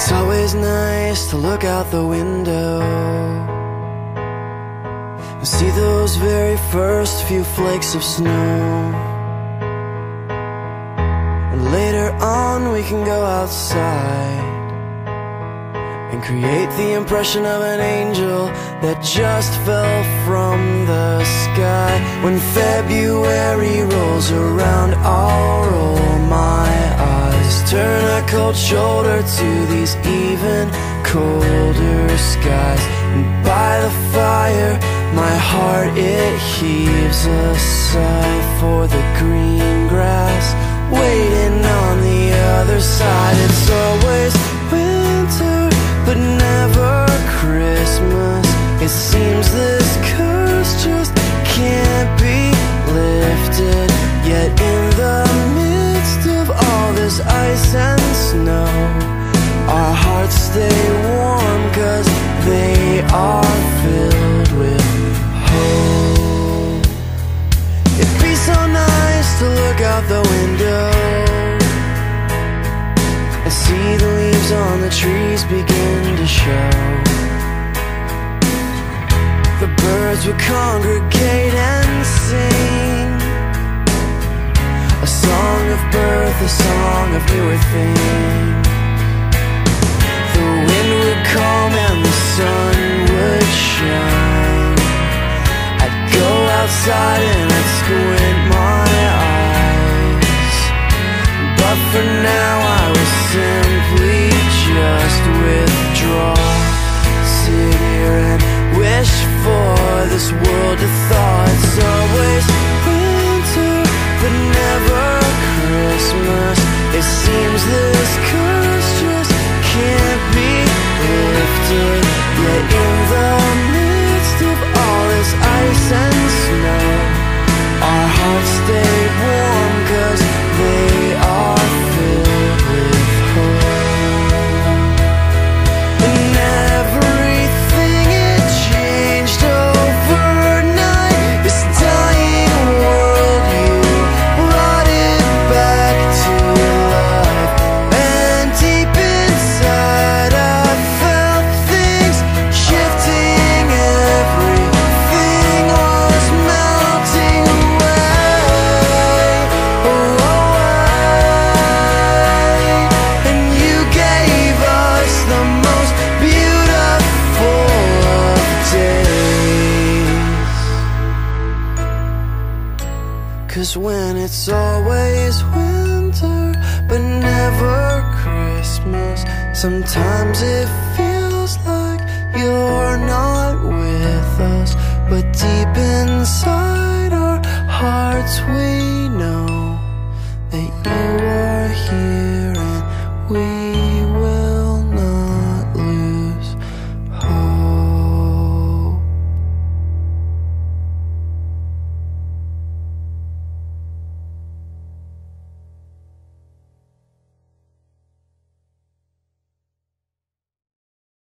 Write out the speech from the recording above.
It's always nice to look out the window and see those very first few flakes of snow. And later on, we can go outside and create the impression of an angel that just fell from the sky. When February rolls around, I'll roll my eyes, turn cold shoulder to these even colder skies. And by the fire, my heart it heaves a sigh for the green grass, waiting on the other side. It's always and see the leaves on the trees begin to show. The birds would congregate and sing a song of birth, a song of newer things. The wind would calm and the sun would shine. I'd go outside and I'd squint Cause when it's always winter but never Christmas Sometimes it feels like you're not with us. But deep inside our hearts we